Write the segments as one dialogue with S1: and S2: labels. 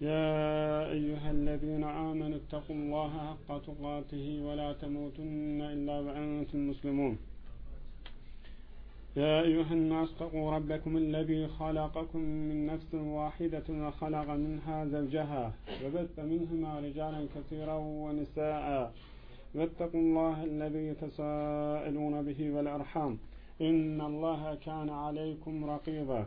S1: يا أيها الذين آمنوا اتقوا الله حق تقاته ولا تموتن إلا وأنتم مسلمون. يا أيها الناس اتقوا ربكم الذي خلقكم من نفس واحدة وخلق منها زوجها وبث منهما رجالا كثيرا ونساء. واتقوا الله الذي تساءلون به والأرحام. إن الله كان عليكم رقيبا.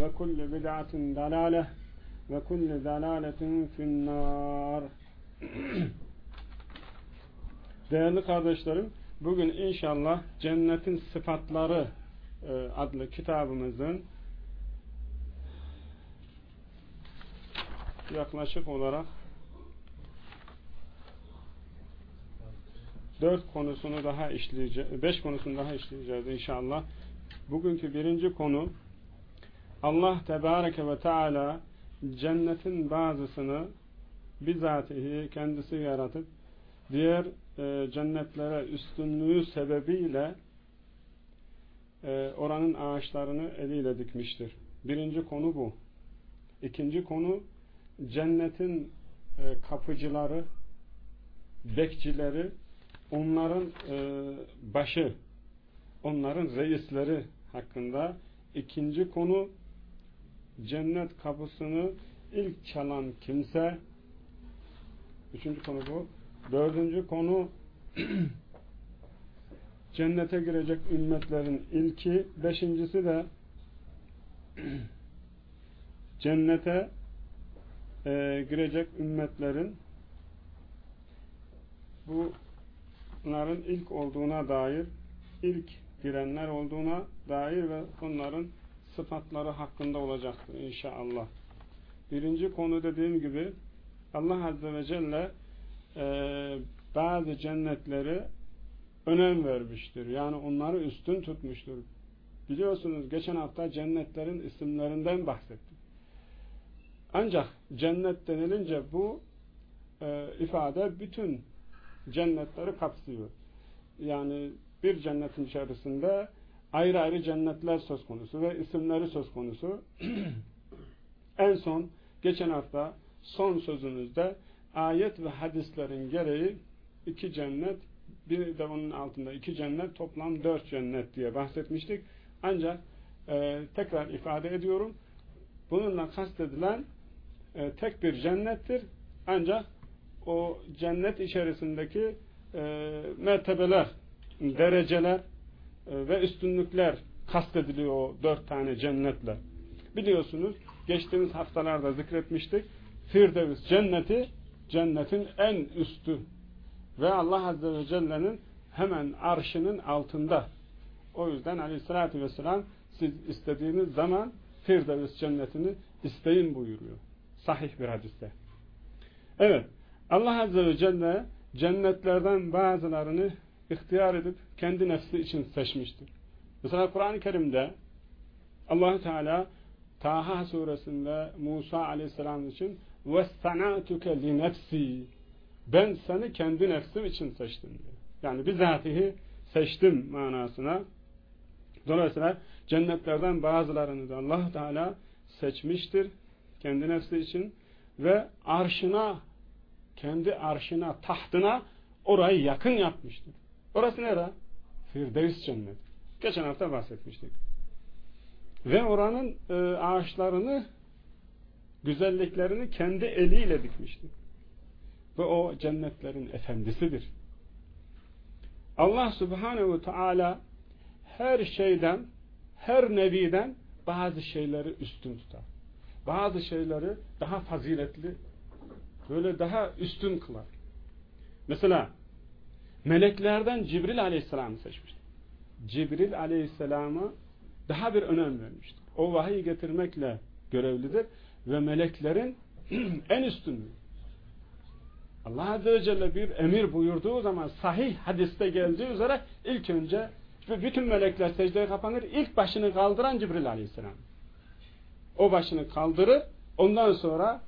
S1: وكل بدعة ضلالة وكل ضلالة في النار Değerli kardeşlerim, bugün inşallah Cennetin Sıfatları e, adlı kitabımızın yaklaşık olarak dört konusunu daha işleyeceğiz, beş konusunu daha işleyeceğiz inşallah. Bugünkü birinci konu Allah Tebareke ve Teala cennetin bazısını bizatihi kendisi yaratıp diğer e, cennetlere üstünlüğü sebebiyle e, oranın ağaçlarını eliyle dikmiştir. Birinci konu bu. İkinci konu cennetin e, kapıcıları, bekçileri, onların e, başı, onların reisleri hakkında. İkinci konu cennet kapısını ilk çalan kimse üçüncü konu bu. Dördüncü konu cennete girecek ümmetlerin ilki. Beşincisi de cennete e, girecek ümmetlerin bunların ilk olduğuna dair ilk girenler olduğuna dair ve onların sıfatları hakkında olacaktır inşallah. Birinci konu dediğim gibi Allah Azze ve Celle e, bazı cennetleri önem vermiştir. Yani onları üstün tutmuştur. Biliyorsunuz geçen hafta cennetlerin isimlerinden bahsettik. Ancak cennet denilince bu e, ifade bütün cennetleri kapsıyor. Yani bir cennetin içerisinde ayrı ayrı cennetler söz konusu ve isimleri söz konusu. en son geçen hafta son sözümüzde ayet ve hadislerin gereği iki cennet bir de onun altında iki cennet toplam dört cennet diye bahsetmiştik. Ancak e, tekrar ifade ediyorum bununla kastedilen e, tek bir cennettir. Ancak o cennet içerisindeki e, mertebeler, dereceler ve üstünlükler kastediliyor o dört tane cennetle. Biliyorsunuz geçtiğimiz haftalarda zikretmiştik. Firdevs cenneti cennetin en üstü ve Allah Azze ve Celle'nin hemen arşının altında. O yüzden aleyhissalatü vesselam siz istediğiniz zaman Firdevs cennetini isteyin buyuruyor. Sahih bir hadiste. Evet. Allah Azze ve Celle cennetlerden bazılarını ihtiyar edip kendi nefsi için seçmiştir. Mesela Kur'an-ı Kerim'de allah Teala Taha suresinde Musa aleyhisselam için وَاسْتَنَعْتُكَ لِنَفْسِي Ben seni kendi nefsim için seçtim diyor. Yani bizatihi seçtim manasına. Dolayısıyla cennetlerden bazılarını da allah Teala seçmiştir kendi nefsi için ve arşına kendi arşına, tahtına orayı yakın yapmıştır. Orası nere? Firdevs cennet. Geçen hafta bahsetmiştik. Ve oranın e, ağaçlarını güzelliklerini kendi eliyle dikmiştir. ve o cennetlerin efendisidir. Allah subhanehu teala her şeyden, her nebiden bazı şeyleri üstün tutar. Bazı şeyleri daha faziletli, böyle daha üstün kılar. Mesela meleklerden Cibril aleyhisselamı seçmiştir. Cibril aleyhisselama daha bir önem vermiştir. O vahiy getirmekle görevlidir ve meleklerin en üstünlüğü. Allah Azze ve Celle bir emir buyurduğu zaman sahih hadiste geldiği üzere ilk önce bütün melekler secdeye kapanır. İlk başını kaldıran Cibril Aleyhisselam. O başını kaldırır. Ondan sonra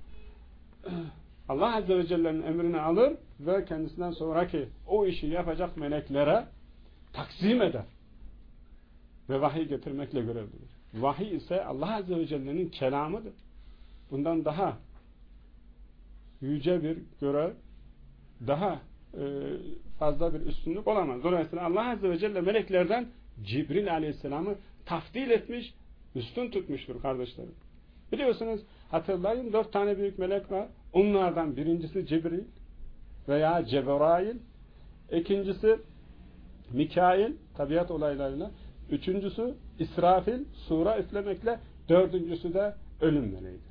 S1: Allah Azze ve Celle'nin emrini alır ve kendisinden sonraki o işi yapacak meleklere taksim eder. Ve vahiy getirmekle görevlidir. Vahiy ise Allah Azze ve Celle'nin kelamıdır. Bundan daha yüce bir görev, daha e, fazla bir üstünlük olamaz. Dolayısıyla Allah Azze ve Celle meleklerden Cibril Aleyhisselam'ı tafdil etmiş, üstün tutmuştur kardeşlerim. Biliyorsunuz hatırlayın dört tane büyük melek var. Onlardan birincisi Cibril veya Cebrail, ikincisi Mikail tabiat olaylarıyla, üçüncüsü İsrafil sura üflemekle, dördüncüsü de ölüm meleğidir.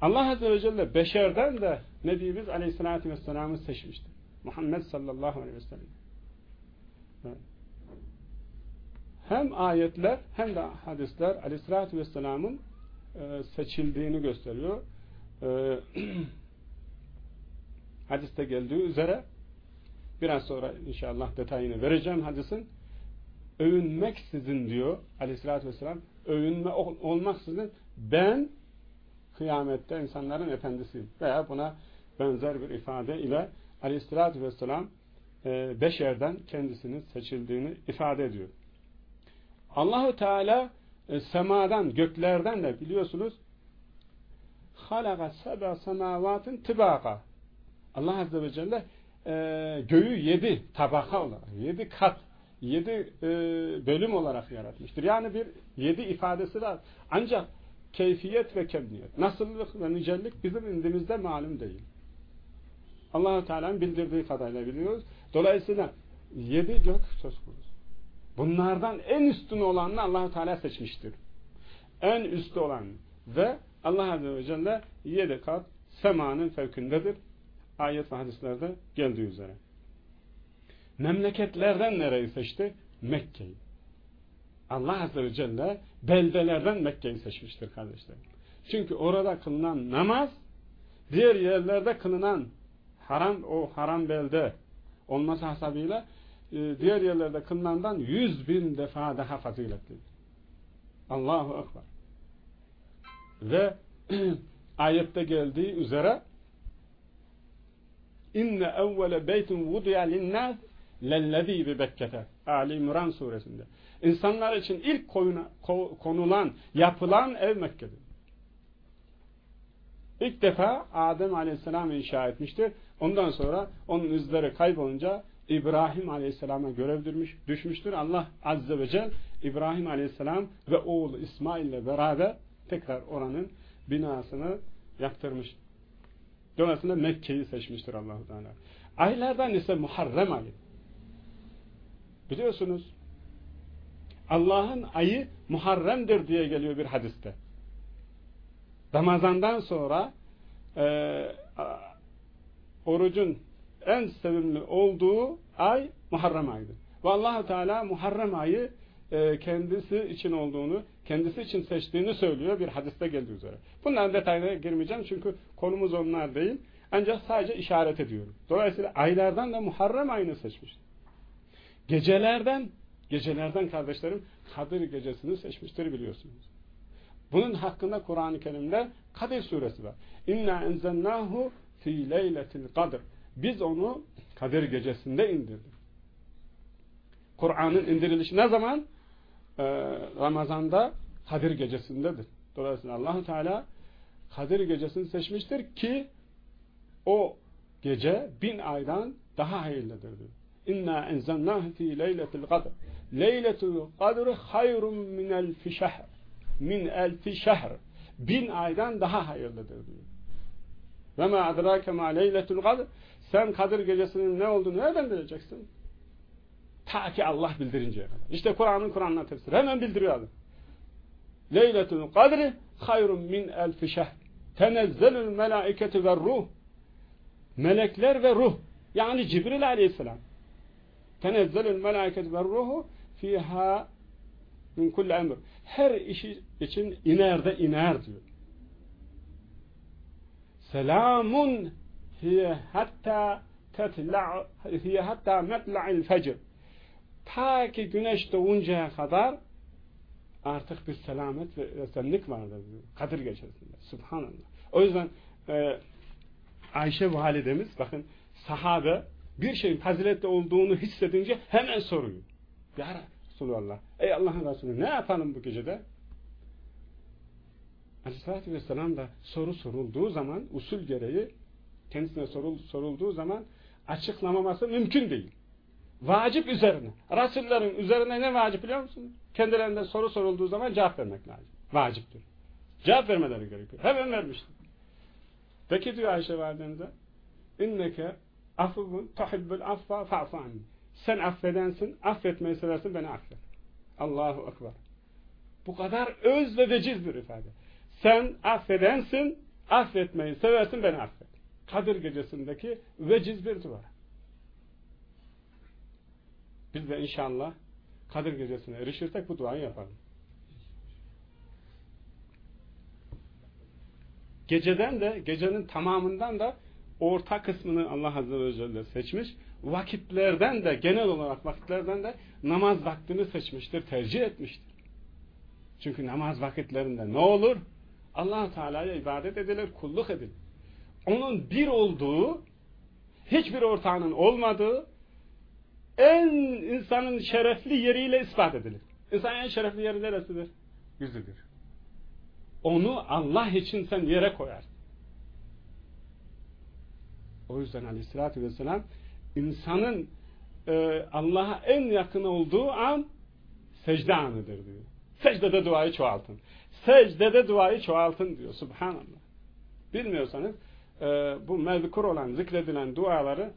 S1: Allah Azze ve Celle beşerden de Nebimiz Aleyhisselatü Vesselam'ı seçmiştir. Muhammed sallallahu aleyhi ve. Hem ayetler hem de hadisler Aleyhisselatü Vesselam'ın e, seçildiğini gösteriyor. Hadiste geldiği üzere biraz sonra inşallah detayını vereceğim hadisin. Övünmek sizin diyor aleyhissalatü vesselam övünme olmaksızın ben kıyamette insanların efendisiyim. Veya buna benzer bir ifade ile aleyhissalatü vesselam e, beşerden kendisinin seçildiğini ifade ediyor. Allahu Teala e, semadan, göklerden de biliyorsunuz halaka seba semavatın tibaka Allah Azze ve Celle e, göğü yedi tabaka olarak, yedi kat, yedi e, bölüm olarak yaratmıştır. Yani bir yedi ifadesi var. Ancak keyfiyet ve kemniyet, nasıllık ve nicellik bizim indimizde malum değil. allah Teala'nın bildirdiği kadarıyla biliyoruz. Dolayısıyla yedi gök söz konusu. Bunlardan en üstün olanını allah Teala seçmiştir. En üstü olan ve Allah Azze ve Celle yedi kat semanın fevkindedir. Ayet ve hadislerde geldiği üzere. Memleketlerden nereyi seçti? Mekke'yi. Allah Azze ve Celle beldelerden Mekke'yi seçmiştir kardeşlerim. Çünkü orada kılınan namaz diğer yerlerde kılınan haram o haram belde olması hasabıyla e, diğer yerlerde kılınandan yüz bin defa daha faziletlidir. Allahu Ekber. Ve ayette geldiği üzere inne evvele beytun vudiya linnâs lellezî bi Bekke'te Ali İmran suresinde. İnsanlar için ilk koyuna, konulan, yapılan ev Mekke'dir. İlk defa Adem Aleyhisselam inşa etmiştir. Ondan sonra onun izleri kaybolunca İbrahim Aleyhisselam'a görev düşmüş, düşmüştür. Allah Azze ve Celle İbrahim Aleyhisselam ve oğlu İsmail ile beraber tekrar oranın binasını yaptırmış. Dolayısıyla Mekke'yi seçmiştir allah Teala. Aylardan ise Muharrem ayı. Biliyorsunuz Allah'ın ayı Muharrem'dir diye geliyor bir hadiste. Ramazandan sonra e, orucun en sevimli olduğu ay Muharrem ayıdır. Ve allah Teala Muharrem ayı e, kendisi için olduğunu, kendisi için seçtiğini söylüyor bir hadiste geldiği üzere. Bunların detayına girmeyeceğim çünkü konumuz onlar değil. Ancak sadece işaret ediyorum. Dolayısıyla aylardan da Muharrem ayını seçmiş. Gecelerden, gecelerden kardeşlerim Kadir gecesini seçmiştir biliyorsunuz. Bunun hakkında Kur'an-ı Kerim'de Kadir suresi var. İnna enzennahu fi leyletil kadr. Biz onu Kadir gecesinde indirdik. Kur'an'ın indirilişi ne zaman? Ee, Ramazan'da Kadir gecesindedir. Dolayısıyla allah Teala Kadir gecesini seçmiştir ki o gece bin aydan daha hayırlıdır diyor. İnna enzelnahu fi leyletil kadr. Leyletul kadr hayrun min elfi şehr. Min elfi şehr. Bin aydan daha hayırlıdır diyor. Ve ma adrake ma leyletul kadr. Sen Kadir gecesinin ne olduğunu nereden bileceksin? Ta ki Allah bildirinceye kadar. İşte Kur'an'ın Kur'an'la tefsiri. Hemen bildiriyor adam. Leyletul kadri hayrun min elfi şehr. Tenezzelül melaiketi ve ruh. Melekler ve ruh. Yani Cibril aleyhisselam. Tenezzelül melaiketi ve ruhu fiha min kulli emr. Her işi için iner de iner diyor. Selamun hiye hatta tetla hiye hatta metla'il fecr. Ta ki güneş doğuncaya kadar artık bir selamet ve esenlik vardır. Kadir gecesinde. Subhanallah. O yüzden e, Ayşe validemiz bakın sahabe bir şeyin faziletli olduğunu hissedince hemen soruyor. Ya Resulallah. Ey Allah'ın Resulü ne yapalım bu gecede? Aleyhissalatü Vesselam da soru sorulduğu zaman usul gereği kendisine sorul, sorulduğu zaman açıklamaması mümkün değil. Vacip üzerine. Resullerin üzerine ne vacip biliyor musunuz? Kendilerinde soru sorulduğu zaman cevap vermek lazım. Vaciptir. Cevap vermeleri gerekiyor. Hemen vermiştir. Peki diyor Ayşe validemize inneke afuvun tuhibbul affa fa'fu. Sen affedensin, affetmeyi seversin, beni affet. Allahu Ekber. Bu kadar öz ve veciz bir ifade. Sen affedensin, affetmeyi seversin, beni affet. Kadir gecesindeki veciz bir dua. Biz de inşallah Kadir gecesine erişirsek bu duayı yapalım. Geceden de, gecenin tamamından da orta kısmını Allah Azze ve Celle seçmiş. Vakitlerden de, genel olarak vakitlerden de namaz vaktini seçmiştir, tercih etmiştir. Çünkü namaz vakitlerinde ne olur? allah Teala'ya ibadet edilir, kulluk edilir. Onun bir olduğu, hiçbir ortağının olmadığı, en insanın şerefli yeriyle ispat edilir. İnsanın en şerefli yeri neresidir? Yüzüdür. Onu Allah için sen yere koyarsın. O yüzden aleyhissalatü vesselam insanın e, Allah'a en yakın olduğu an secde anıdır diyor. Secdede duayı çoğaltın. Secdede duayı çoğaltın diyor. Subhanallah. Bilmiyorsanız e, bu mezkur olan, zikredilen duaları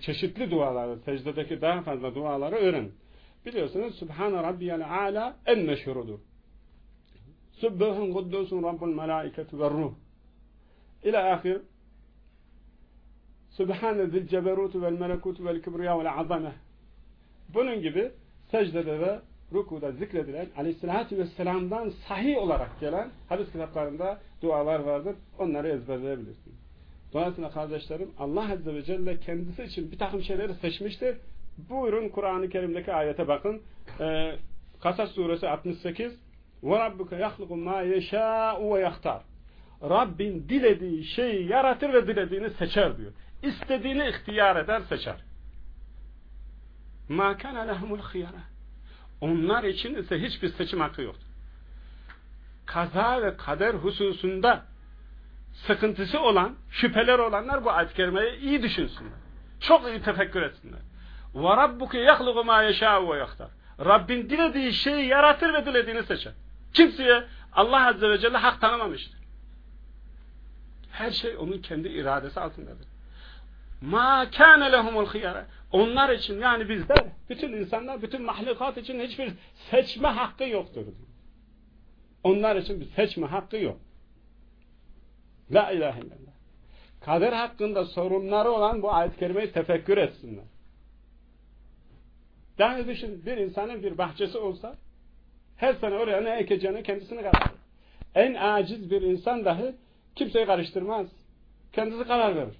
S1: çeşitli duaları, secdedeki daha fazla duaları öğrenin. Biliyorsunuz Subhane Rabbiyel Ala en meşhurudur. Sübbühün kuddusun Rabbul Melaiketu ve Ruh. İlâ ahir Sübhane zil ceberutu vel melekutu vel kibriya vel azame. Bunun gibi secdede ve rukuda zikredilen aleyhissalatü vesselam'dan sahih olarak gelen hadis kitaplarında dualar vardır. Onları ezberleyebilirsiniz. Dolayısıyla kardeşlerim Allah Azze ve Celle kendisi için bir takım şeyleri seçmiştir. Buyurun Kur'an-ı Kerim'deki ayete bakın. Ee, Kasas suresi 68 وَرَبُّكَ يَخْلُقُ مَا يَشَاءُ وَيَخْتَارُ Rabbin dilediği şeyi yaratır ve dilediğini seçer diyor. İstediğini ihtiyar eder, seçer. مَا كَانَ لَهُمُ الْخِيَرَةِ Onlar için ise hiçbir seçim hakkı yoktur. Kaza ve kader hususunda sıkıntısı olan, şüpheler olanlar bu ayet-i kerimeyi iyi düşünsünler. Çok iyi tefekkür etsinler. وَرَبُّكَ يَخْلُقُ مَا يَشَاءُ وَيَخْتَرُ Rabbin dilediği şeyi yaratır ve dilediğini seçer. Kimseye Allah Azze ve Celle hak tanımamıştır. Her şey onun kendi iradesi altındadır. Ma kana lehumul khiyara. Onlar için yani bizler, bütün insanlar, bütün mahlukat için hiçbir seçme hakkı yoktur. Onlar için bir seçme hakkı yok. La ilahe illallah. Kader hakkında sorunları olan bu ayet-i kerimeyi tefekkür etsinler. Daha düşün bir insanın bir bahçesi olsa her sene oraya ne ekeceğini kendisini karar En aciz bir insan dahi kimseyi karıştırmaz. Kendisi karar verir.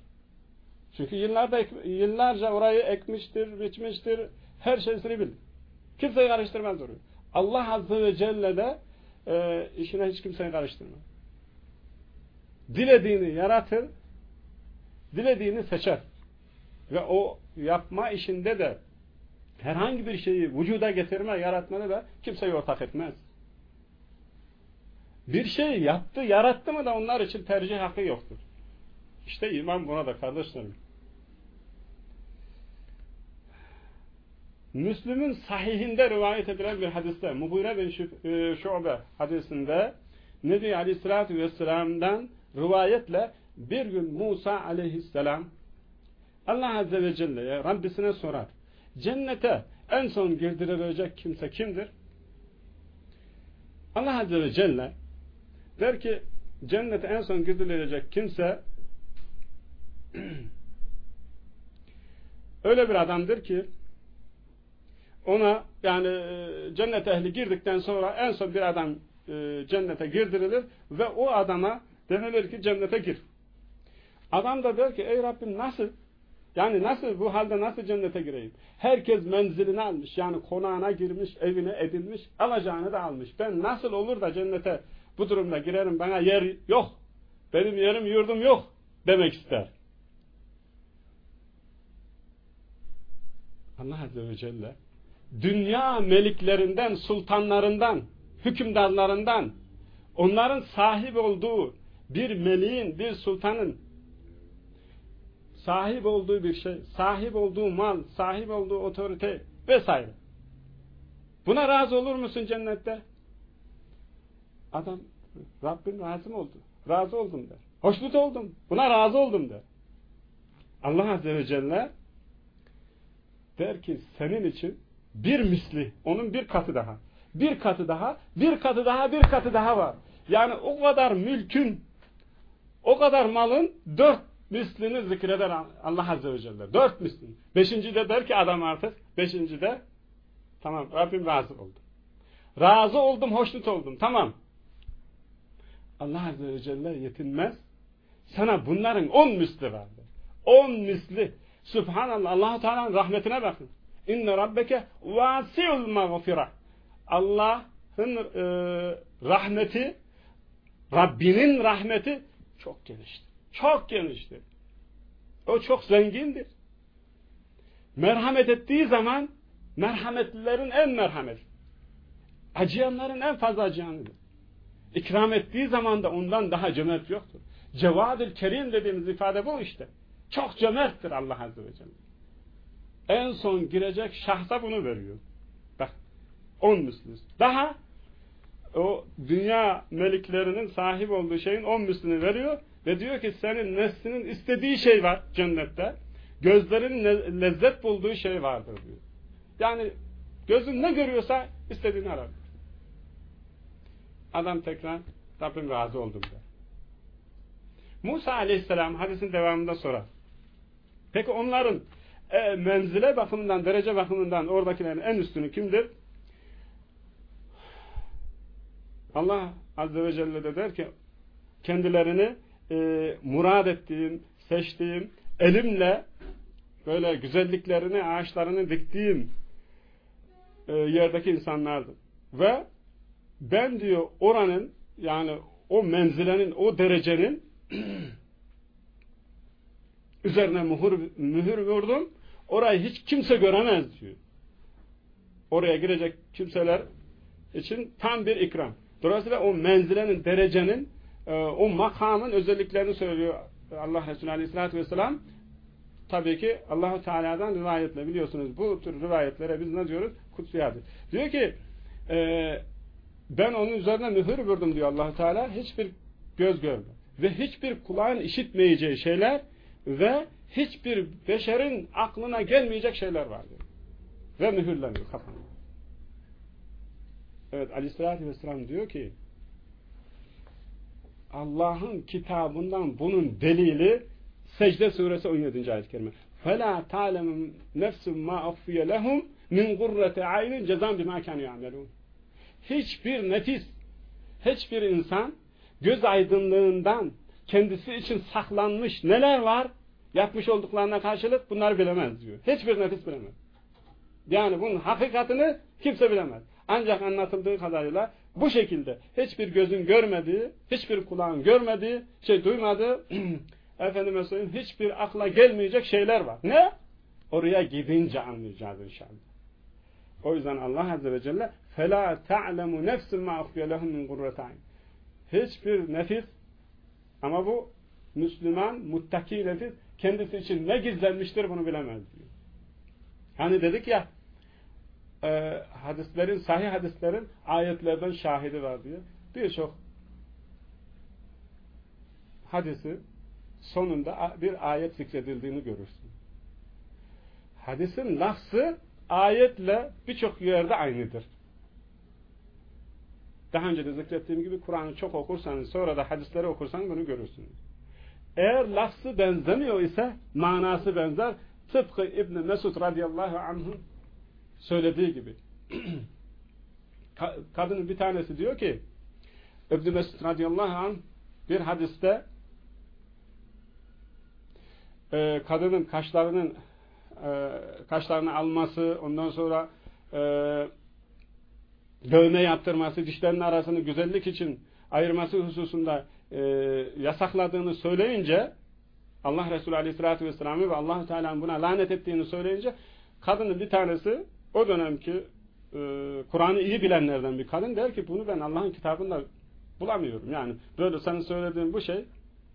S1: Çünkü yıllarda, yıllarca orayı ekmiştir, biçmiştir, her şeysini bilir. Kimseyi karıştırmaz orayı. Allah Azze ve Celle de e, işine hiç kimseyi karıştırmaz. Dilediğini yaratır, dilediğini seçer. Ve o yapma işinde de herhangi bir şeyi vücuda getirme, yaratmanı da kimseye ortak etmez. Bir şey yaptı, yarattı mı da onlar için tercih hakkı yoktur. İşte iman buna da kardeşlerim. Müslüm'ün sahihinde rivayet edilen bir hadiste, Mubire bin e, Şu'be hadisinde Nebi Aleyhisselatü Vesselam'dan rivayetle bir gün Musa aleyhisselam Allah Azze ve Celle'ye Rabbisine sorar. Cennete en son girdirilecek kimse kimdir? Allah Azze ve Celle der ki cennete en son girdirilecek kimse öyle bir adamdır ki ona yani e, cennet ehli girdikten sonra en son bir adam e, cennete girdirilir ve o adama denilir ki cennete gir. Adam da der ki ey Rabbim nasıl? Yani nasıl bu halde nasıl cennete gireyim? Herkes menzilini almış yani konağına girmiş, evine edilmiş, alacağını da almış. Ben nasıl olur da cennete bu durumda girerim bana yer yok. Benim yerim yurdum yok demek ister. Allah Azze ve Celle dünya meliklerinden, sultanlarından, hükümdarlarından onların sahip olduğu bir meleğin, bir sultanın sahip olduğu bir şey, sahip olduğu mal, sahip olduğu otorite vesaire. Buna razı olur musun cennette? Adam Rabbim razı mı oldu? Razı oldum der. Hoşnut oldum. Buna razı oldum der. Allah Azze ve Celle der ki senin için bir misli, onun bir katı daha. Bir katı daha, bir katı daha, bir katı daha var. Yani o kadar mülkün, o kadar malın dört mislini zikreder Allah Azze ve Celle. Dört mislini. Beşinci de der ki adam artık, beşinci de tamam Rabbim razı oldu. Razı oldum, hoşnut oldum. Tamam. Allah Azze ve Celle yetinmez. Sana bunların on misli vardı. On misli. Subhanallah. allah Teala'nın rahmetine bakın. İnne rabbeke vasi'ul mağfira. Allah'ın e, rahmeti Rabbinin rahmeti çok geniştir. Çok geniştir. O çok zengindir. Merhamet ettiği zaman merhametlilerin en merhametli. Acıyanların en fazla acıyanıdır. İkram ettiği zaman da ondan daha cömert yoktur. Cevadül Kerim dediğimiz ifade bu işte. Çok cömerttir Allah Azze ve Celle. En son girecek şahsa bunu veriyor. Bak. On mislisi. Daha o dünya meliklerinin sahip olduğu şeyin on mislini veriyor ve diyor ki senin neslinin istediği şey var cennette. Gözlerin lezzet bulduğu şey vardır diyor. Yani gözün ne görüyorsa istediğini arar. Adam tekrar Rabbim razı oldum der. Musa aleyhisselam hadisin devamında sorar. Peki onların e, menzile bakımından, derece bakımından oradakilerin en üstünü kimdir? Allah Azze ve Celle de der ki kendilerini e, murad ettiğim, seçtiğim, elimle böyle güzelliklerini, ağaçlarını diktiğim e, yerdeki insanlardır. Ve ben diyor oranın yani o menzilenin, o derecenin üzerine mühür, mühür vurdum. Orayı hiç kimse göremez diyor. Oraya girecek kimseler için tam bir ikram. Dolayısıyla o menzilenin, derecenin, e, o makamın özelliklerini söylüyor Allah Resulü Aleyhisselatü Vesselam. Tabii ki Allahu Teala'dan rivayetle biliyorsunuz bu tür rivayetlere biz ne diyoruz? Kutsiyatı. Diyor ki e, ben onun üzerine mühür vurdum diyor Allahu Teala. Hiçbir göz görmüyor. Ve hiçbir kulağın işitmeyeceği şeyler ve hiçbir beşerin aklına gelmeyecek şeyler vardır. Ve mühürleniyor kapanıyor. Evet aleyhissalatü vesselam diyor ki Allah'ın kitabından bunun delili Secde suresi 17. ayet-i kerime. فَلَا تَعْلَمُ نَفْسٌ مَا أَفْيَ لَهُمْ مِنْ قُرَّةِ عَيْنٍ cezan بِمَا كَانُوا يَعْمَلُونَ Hiçbir nefis, hiçbir insan göz aydınlığından kendisi için saklanmış neler var yapmış olduklarına karşılık bunlar bilemez diyor. Hiçbir nefis bilemez. Yani bunun hakikatini kimse bilemez. Ancak anlatıldığı kadarıyla bu şekilde hiçbir gözün görmediği, hiçbir kulağın görmediği, şey duymadığı, efendime söyleyeyim hiçbir akla gelmeyecek şeyler var. Ne? Oraya gidince anlayacağız inşallah. O yüzden Allah Azze ve Celle فَلَا تَعْلَمُ نَفْسٌ مَا اُخْفِيَ لَهُمْ مِنْ قُرَّةَ Hiçbir nefis ama bu Müslüman, muttaki nefis kendisi için ne gizlenmiştir bunu bilemez diyor. Hani dedik ya e, hadislerin, sahih hadislerin ayetlerden şahidi var diyor. Birçok hadisi sonunda bir ayet zikredildiğini görürsün. Hadisin lafzı ayetle birçok yerde aynıdır. Daha önce de zikrettiğim gibi Kur'an'ı çok okursanız sonra da hadisleri okursanız bunu görürsünüz. Eğer lafzı benzemiyor ise manası benzer. Tıpkı İbn Mesud radıyallahu anh'ın söylediği gibi. Kadının bir tanesi diyor ki İbn Mesud radıyallahu anh bir hadiste e, kadının kaşlarının e, kaşlarını alması, ondan sonra e, dövme yaptırması, dişlerinin arasını güzellik için ayırması hususunda e, yasakladığını söyleyince Allah Resulü Aleyhisselatü Vesselam'ı ve allah Teala'nın buna lanet ettiğini söyleyince kadının bir tanesi o dönemki e, Kur'an'ı iyi bilenlerden bir kadın der ki bunu ben Allah'ın kitabında bulamıyorum. Yani böyle senin söylediğin bu şey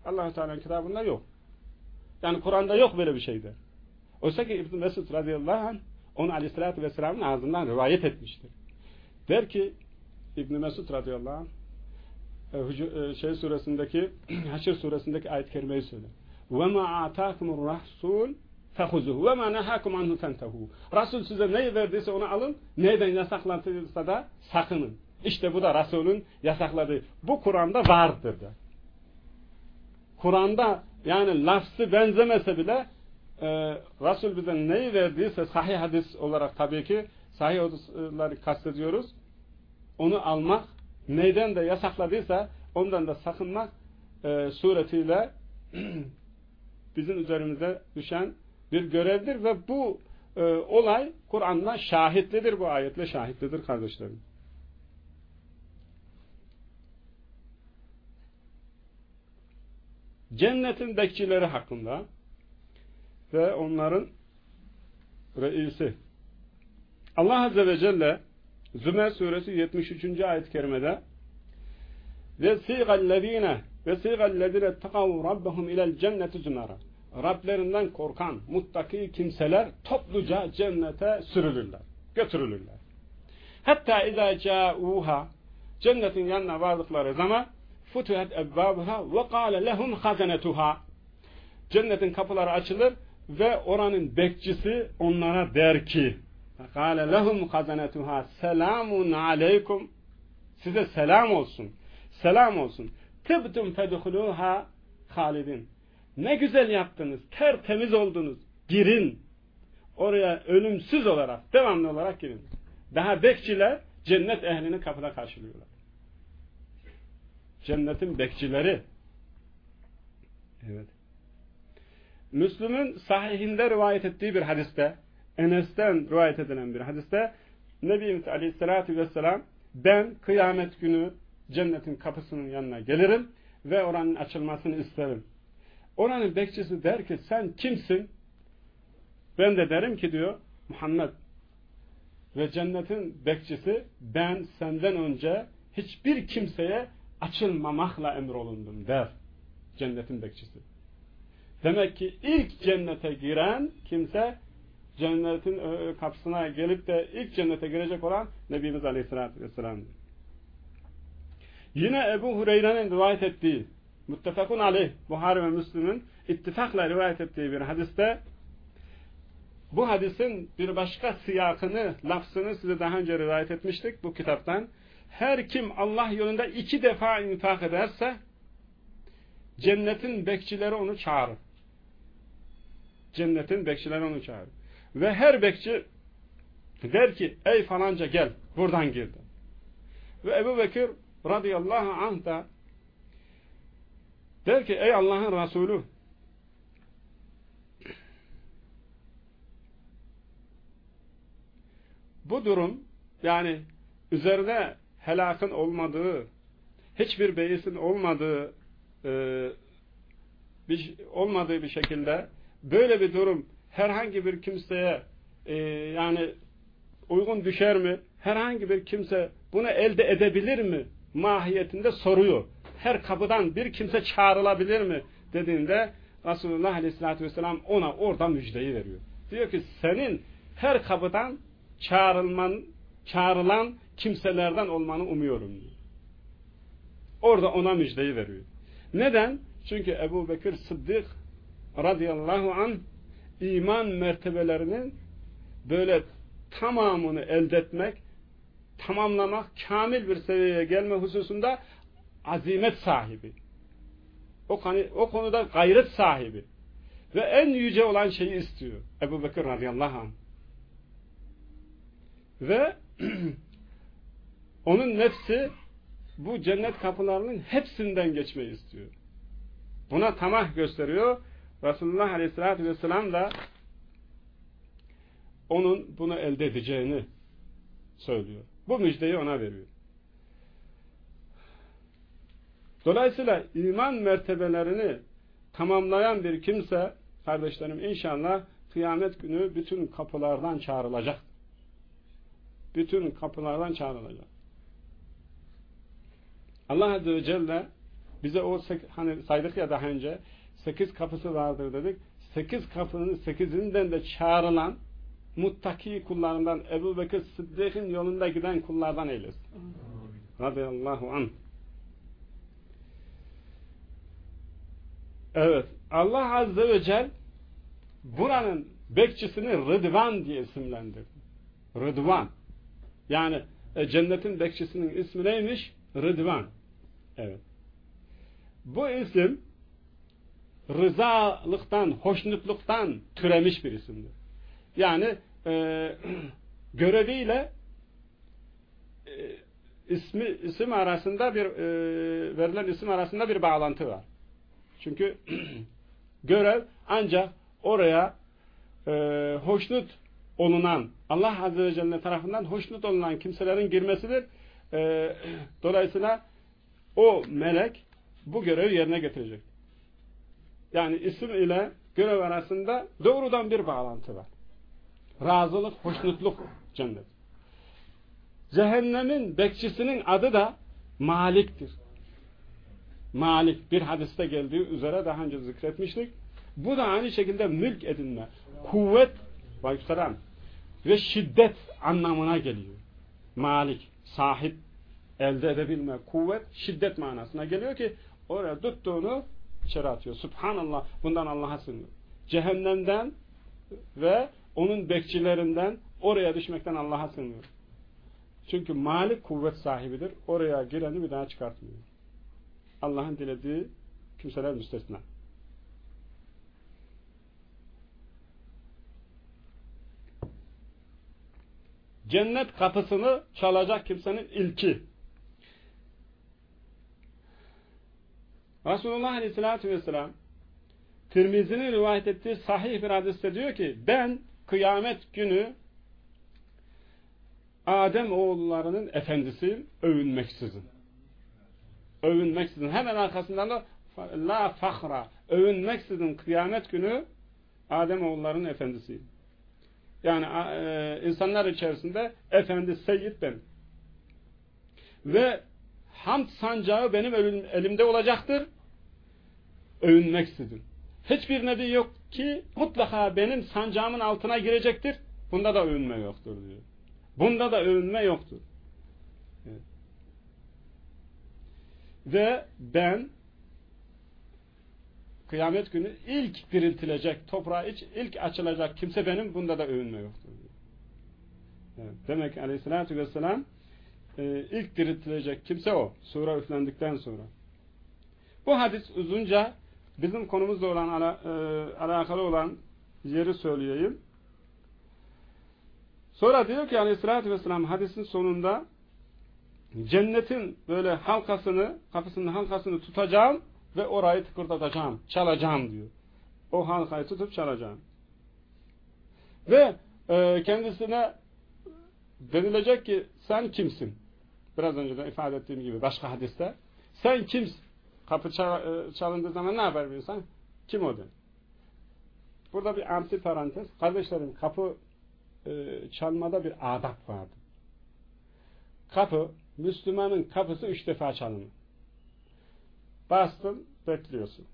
S1: allah Teala'nın kitabında yok. Yani Kur'an'da yok böyle bir şey der. Oysa ki İbn Mesud radıyallahu anh onu aleyhissalatü vesselamın ağzından rivayet etmiştir. Der ki İbn Mesud radıyallahu anh e, e, şey suresindeki Haşr suresindeki ayet-i kerimeyi söyle. وَمَا عَاتَاكُمُ fehuzuhu ve ma nehakum anhu fentehu. Resul size neyi verdiyse onu alın, neyden yasakladıysa da sakının. İşte bu da Resul'ün yasakladığı. Bu Kur'an'da vardır da. Kur'an'da yani lafzı benzemese bile e, Resul bize neyi verdiyse sahih hadis olarak tabii ki sahih hadisleri kastediyoruz. Onu almak, neyden de yasakladıysa ondan da sakınmak e, suretiyle bizim üzerimize düşen bir görevdir ve bu e, olay Kur'an'la şahitlidir bu ayetle şahitlidir kardeşlerim. Cennetin bekçileri hakkında ve onların reisi. Allah Azze ve Celle Zümer suresi 73. ayet-i kerimede ve sigallezine ve sigallezine takav rabbahum ilel cenneti zümera Rablerinden korkan muttaki kimseler topluca cennete sürülürler, götürülürler. Hatta izâ câûhâ cennetin yanına vardıkları zaman futuhet ebbâbuhâ ve kâle lehum hazenetuhâ. Cennetin kapıları açılır ve oranın bekçisi onlara der ki kâle lehum hazenetuhâ selamun aleykum. Size selam olsun selam olsun. Tıbtum fedhuluha halidin ne güzel yaptınız tertemiz oldunuz. Girin. Oraya ölümsüz olarak devamlı olarak girin. Daha bekçiler cennet ehlini kapıda karşılıyorlar. Cennetin bekçileri. Evet. Müslüm'ün sahihinde rivayet ettiği bir hadiste, Enes'ten rivayet edilen bir hadiste, Nebimiz Aleyhisselatü Vesselam, ben kıyamet günü cennetin kapısının yanına gelirim ve oranın açılmasını isterim. Oranın bekçisi der ki sen kimsin? Ben de derim ki diyor Muhammed ve cennetin bekçisi ben senden önce hiçbir kimseye açılmamakla emrolundum der. Cennetin bekçisi. Demek ki ilk cennete giren kimse cennetin e, kapısına gelip de ilk cennete girecek olan Nebimiz Aleyhisselatü Vesselam'dır. Yine Ebu Hureyre'nin rivayet ettiği muttefakun aleyh Buhari ve Müslüm'ün ittifakla rivayet ettiği bir hadiste bu hadisin bir başka siyakını, lafzını size daha önce rivayet etmiştik bu kitaptan. Her kim Allah yolunda iki defa infak ederse cennetin bekçileri onu çağırır cennetin bekçileri onu çağırır. Ve her bekçi der ki ey falanca gel buradan girdi. Ve Ebu Bekir radıyallahu anh da der ki ey Allah'ın Resulü bu durum yani üzerinde helakın olmadığı hiçbir beisin olmadığı e, bir, olmadığı bir şekilde böyle bir durum herhangi bir kimseye e, yani uygun düşer mi? Herhangi bir kimse bunu elde edebilir mi? Mahiyetinde soruyor. Her kapıdan bir kimse çağrılabilir mi? Dediğinde Resulullah Aleyhisselatü Vesselam ona orada müjdeyi veriyor. Diyor ki senin her kapıdan çağrılman, çağrılan kimselerden olmanı umuyorum. Diyor. Orada ona müjdeyi veriyor. Neden? Çünkü Ebu Bekir Sıddık radıyallahu an iman mertebelerinin böyle tamamını elde etmek, tamamlamak, kamil bir seviyeye gelme hususunda azimet sahibi. O, o konuda gayret sahibi. Ve en yüce olan şeyi istiyor. Ebu Bekir radıyallahu anh. Ve onun nefsi bu cennet kapılarının hepsinden geçmeyi istiyor. Buna tamah gösteriyor. Resulullah aleyhissalatü vesselam da onun bunu elde edeceğini söylüyor. Bu müjdeyi ona veriyor. Dolayısıyla iman mertebelerini tamamlayan bir kimse kardeşlerim inşallah kıyamet günü bütün kapılardan çağrılacak. Bütün kapılardan çağrılacak. Allah Azze ve Celle bize o hani saydık ya daha önce sekiz kapısı vardır dedik. Sekiz kapının sekizinden de çağrılan muttaki kullarından Ebu Bekir Sıddık'ın yolunda giden kullardan eylesin. Radıyallahu anh. Evet. Allah Azze ve Celle buranın bekçisini Rıdvan diye isimlendirdi. Rıdvan. Yani e, cennetin bekçisinin ismi neymiş? Rıdvan. Evet. Bu isim rızalıktan, hoşnutluktan türemiş bir isimdir. Yani e, göreviyle e, ismi isim arasında bir e, verilen isim arasında bir bağlantı var. Çünkü görev ancak oraya e, hoşnut olunan Allah Azze ve Celle tarafından hoşnut olunan kimselerin girmesidir. E, dolayısıyla o melek bu görevi yerine getirecek. Yani isim ile görev arasında doğrudan bir bağlantı var. Razılık, hoşnutluk cennet. Cehennemin bekçisinin adı da Malik'tir. Malik bir hadiste geldiği üzere daha önce zikretmiştik. Bu da aynı şekilde mülk edinme, kuvvet ve şiddet anlamına geliyor. Malik, sahip, elde edebilme, kuvvet, şiddet manasına geliyor ki oraya tuttuğunu içeri atıyor. Subhanallah, bundan Allah'a sığınıyor. Cehennemden ve onun bekçilerinden oraya düşmekten Allah'a sığınıyor. Çünkü Malik kuvvet sahibidir. Oraya gireni bir daha çıkartmıyor. Allah'ın dilediği kimseler müstesna. Cennet kapısını çalacak kimsenin ilki. Resulullah Aleyhisselatü Vesselam Tirmizi'nin rivayet ettiği sahih bir hadiste diyor ki ben kıyamet günü Adem oğullarının efendisiyim övünmeksizin övünmeksizin hemen arkasından da la fahra övünmeksizin kıyamet günü Adem oğullarının efendisiyim. Yani e, insanlar içerisinde efendi, seyyid ben. Ve hamd sancağı benim elimde olacaktır. Övünmeksizin. Hiçbir nebi yok ki mutlaka benim sancağımın altına girecektir. Bunda da övünme yoktur diyor. Bunda da övünme yoktur. Ve ben kıyamet günü ilk diriltilecek, toprağa ilk, ilk açılacak kimse benim, bunda da övünme yoktur. Evet, demek ki aleyhissalatü vesselam e, ilk diriltilecek kimse o. Sura üflendikten sonra. Bu hadis uzunca bizim konumuzla olan ala, e, alakalı olan yeri söyleyeyim. Sonra diyor ki aleyhissalatü vesselam hadisin sonunda cennetin böyle halkasını, kapısının halkasını tutacağım ve orayı tıkırdatacağım, çalacağım diyor. O halkayı tutup çalacağım. Ve e, kendisine denilecek ki sen kimsin? Biraz önce de ifade ettiğim gibi başka hadiste. Sen kimsin? Kapı çal, e, çalındığı zaman ne yapar bir insan? Kim o der? Burada bir anti parantez. Kardeşlerim kapı e, çalmada bir adap vardır. Kapı Müslümanın kapısı üç defa çalınır. Bastın, bekliyorsun.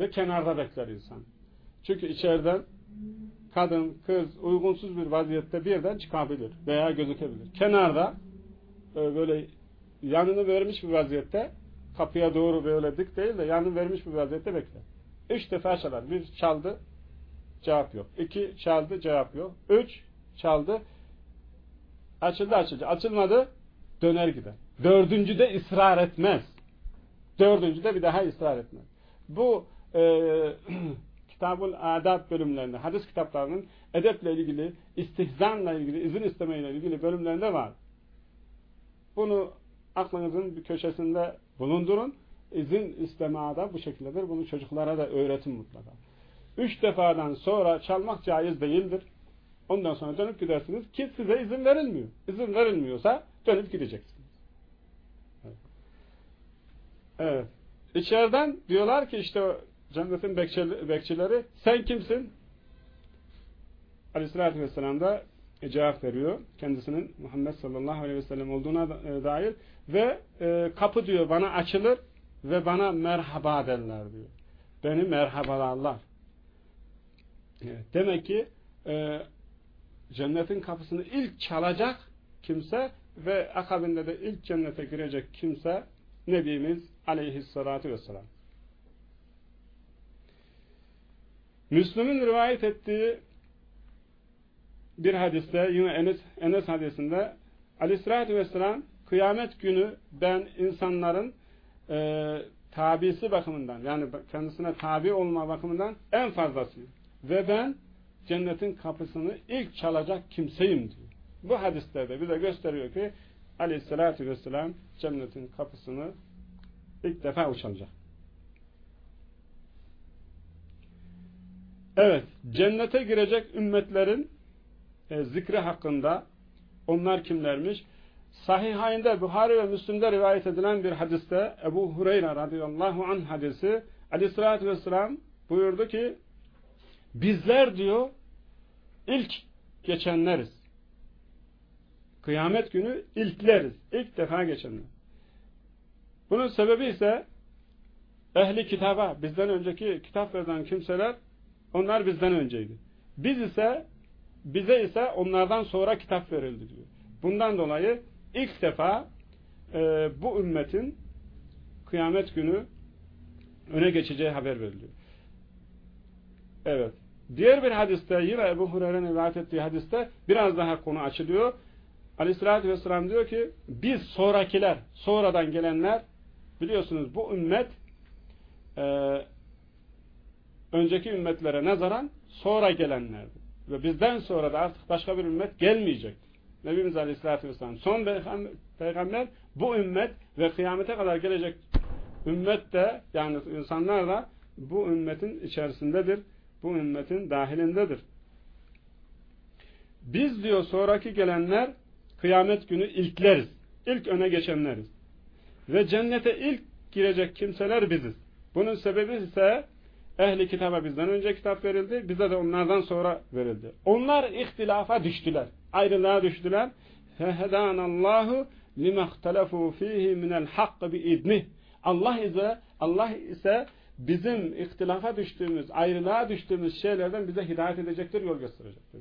S1: Ve kenarda bekler insan. Çünkü içeriden kadın, kız uygunsuz bir vaziyette birden çıkabilir veya gözükebilir. Kenarda e, böyle yanını vermiş bir vaziyette kapıya doğru böyle dik değil de yanı vermiş bir vaziyette bekle. Üç defa çalar. Bir çaldı, cevap yok. İki çaldı, cevap yok. Üç çaldı, açıldı açıldı. Açılmadı, döner gider. Dördüncüde ısrar etmez. Dördüncüde bir daha ısrar etmez. Bu e, Kitabul Adab bölümlerinde, hadis kitaplarının edeple ilgili, istihzanla ilgili, izin istemeyle ilgili bölümlerinde var. Bunu aklınızın bir köşesinde bulundurun. İzin istemada bu şekildedir. Bunu çocuklara da öğretin mutlaka. Üç defadan sonra çalmak caiz değildir. Ondan sonra dönüp gidersiniz ki size izin verilmiyor. İzin verilmiyorsa dönüp gideceksiniz. Evet. İçeriden diyorlar ki işte cennetin bekçileri sen kimsin? Aleyhissalatü vesselam da cevap veriyor. Kendisinin Muhammed sallallahu aleyhi ve sellem olduğuna e, dair ve e, kapı diyor bana açılır ve bana merhaba derler diyor. Beni merhabalarlar. Evet, demek ki e, cennetin kapısını ilk çalacak kimse ve akabinde de ilk cennete girecek kimse Nebimiz aleyhissalatu vesselam. Müslüm'ün rivayet ettiği bir hadiste yine Enes, Enes hadisinde aleyhissalatü vesselam kıyamet günü ben insanların e, tabisi bakımından yani kendisine tabi olma bakımından en fazlasıyım. Ve ben cennetin kapısını ilk çalacak kimseyim diyor. Bu hadislerde bize gösteriyor ki aleyhissalatü vesselam cennetin kapısını ilk defa uçalacak. Evet, cennete girecek ümmetlerin e, zikri hakkında onlar kimlermiş? Sahihayinde Buhari ve Müslim'de rivayet edilen bir hadiste Ebu Hureyre radıyallahu anh hadisi aleyhissalatü vesselam buyurdu ki bizler diyor ilk geçenleriz. Kıyamet günü ilkleriz. İlk defa geçenler. Bunun sebebi ise ehli kitaba, bizden önceki kitap verilen kimseler onlar bizden önceydi. Biz ise bize ise onlardan sonra kitap verildi diyor. Bundan dolayı ilk defa e, bu ümmetin kıyamet günü öne geçeceği haber veriliyor. Evet. Diğer bir hadiste yine Ebu Hureyre'nin rivayet ettiği hadiste biraz daha konu açılıyor. Aleyhissalatü vesselam diyor ki biz sonrakiler, sonradan gelenler biliyorsunuz bu ümmet e, önceki ümmetlere nazaran sonra gelenlerdi. Ve bizden sonra da artık başka bir ümmet gelmeyecek. Nebimiz Aleyhisselatü Vesselam son peygamber bu ümmet ve kıyamete kadar gelecek ümmet de yani insanlar da bu ümmetin içerisindedir. Bu ümmetin dahilindedir. Biz diyor sonraki gelenler Kıyamet günü ilkleriz. İlk öne geçenleriz. Ve cennete ilk girecek kimseler biziz. Bunun sebebi ise ehli kitaba bizden önce kitap verildi. Bize de onlardan sonra verildi. Onlar ihtilafa düştüler. Ayrılığa düştüler. Fehedanallahu limehtelefu fihi minel hakkı biidnih. Allah ise Allah ise bizim ihtilafa düştüğümüz, ayrılığa düştüğümüz şeylerden bize hidayet edecektir, yol gösterecektir.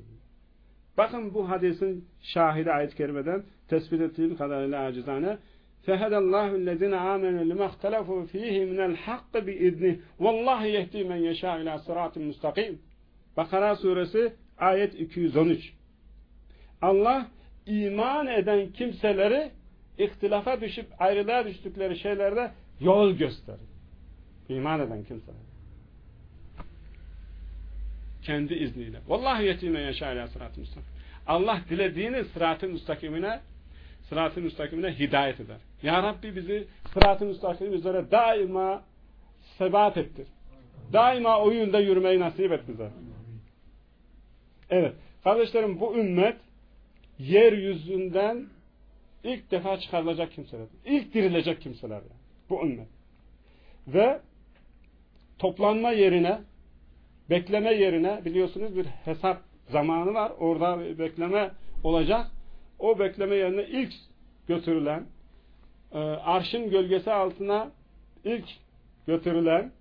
S1: Bakın bu hadisin şahidi ayet-i kerimeden tespit ettiğim kadarıyla acizane فَهَدَ اللّٰهُ الَّذِينَ آمَنُوا لِمَا اخْتَلَفُوا ف۪يهِ مِنَ الْحَقِّ بِاِذْنِهِ وَاللّٰهِ يَهْدِي مَنْ يَشَاءُ اِلَى صِرَاطٍ مُسْتَقِيمٍ Bakara suresi ayet 213 Allah iman eden kimseleri ihtilafa düşüp ayrılığa düştükleri şeylerde yol gösterir. İman eden kimseler. Kendi izniyle. Vallahi yetime yaşa sıratı müstakim. Allah dilediğini sıratı müstakimine sıratı müstakimine hidayet eder. Ya Rabbi bizi sırat-ı müstakim üzere daima sebat ettir. Daima o yönde yürümeyi nasip et bize. Evet. Kardeşlerim bu ümmet yeryüzünden ilk defa çıkarılacak kimseler. İlk dirilecek kimseler. Yani. Bu ümmet. Ve toplanma yerine bekleme yerine biliyorsunuz bir hesap zamanı var. Orada bekleme olacak. O bekleme yerine ilk götürülen e, arşın gölgesi altına ilk götürülen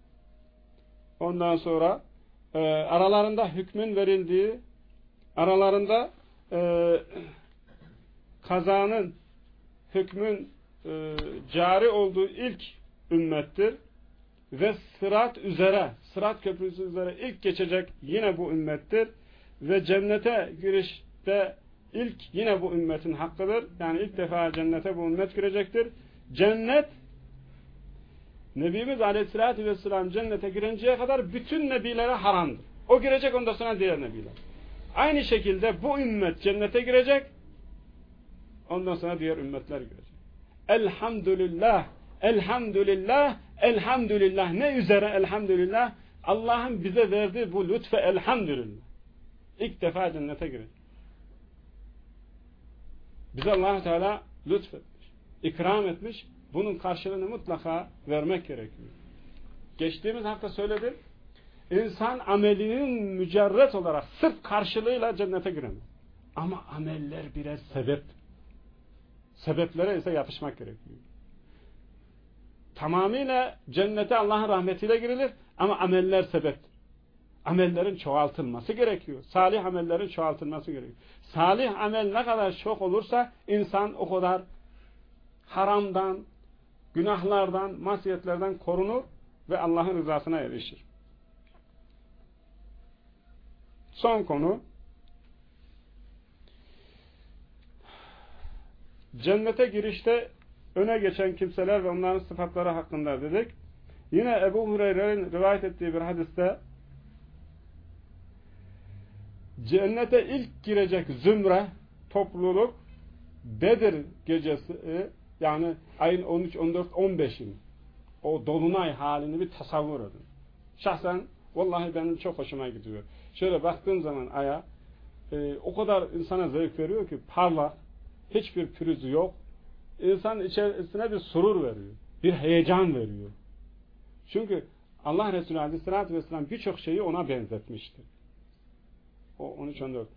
S1: ondan sonra e, aralarında hükmün verildiği aralarında e, kazanın hükmün cari olduğu ilk ümmettir. Ve sırat üzere, sırat köprüsü üzere ilk geçecek yine bu ümmettir. Ve cennete girişte ilk yine bu ümmetin hakkıdır. Yani ilk defa cennete bu ümmet girecektir. Cennet Nebimiz Aleyhisselatü Vesselam cennete girinceye kadar bütün nebilere haramdır. O girecek ondan sonra diğer nebiler. Aynı şekilde bu ümmet cennete girecek ondan sonra diğer ümmetler girecek. Elhamdülillah Elhamdülillah Elhamdülillah ne üzere elhamdülillah Allah'ın bize verdiği bu lütfe elhamdülillah. İlk defa cennete girecek. Bize allah Teala lütfetmiş, ikram etmiş. Bunun karşılığını mutlaka vermek gerekiyor. Geçtiğimiz hafta söyledim. İnsan amelinin mücerret olarak sırf karşılığıyla cennete giremez. Ama ameller birer sebep. Sebeplere ise yapışmak gerekiyor. Tamamıyla cennete Allah'ın rahmetiyle girilir ama ameller sebeptir. Amellerin çoğaltılması gerekiyor. Salih amellerin çoğaltılması gerekiyor. Salih amel ne kadar çok olursa insan o kadar haramdan, günahlardan, masiyetlerden korunur ve Allah'ın rızasına erişir. Son konu cennete girişte öne geçen kimseler ve onların sıfatları hakkında dedik. Yine Ebu Hureyre'nin rivayet ettiği bir hadiste cennete ilk girecek zümre topluluk Bedir gecesi yani ayın 13, 14, 15'in o dolunay halini bir tasavvur edin. Şahsen vallahi benim çok hoşuma gidiyor. Şöyle baktığım zaman aya e, o kadar insana zevk veriyor ki parlak, hiçbir pürüzü yok. İnsan içerisine bir surur veriyor. Bir heyecan veriyor. Çünkü Allah Resulü Aleyhisselatü Vesselam birçok şeyi ona benzetmiştir. O 13, 14.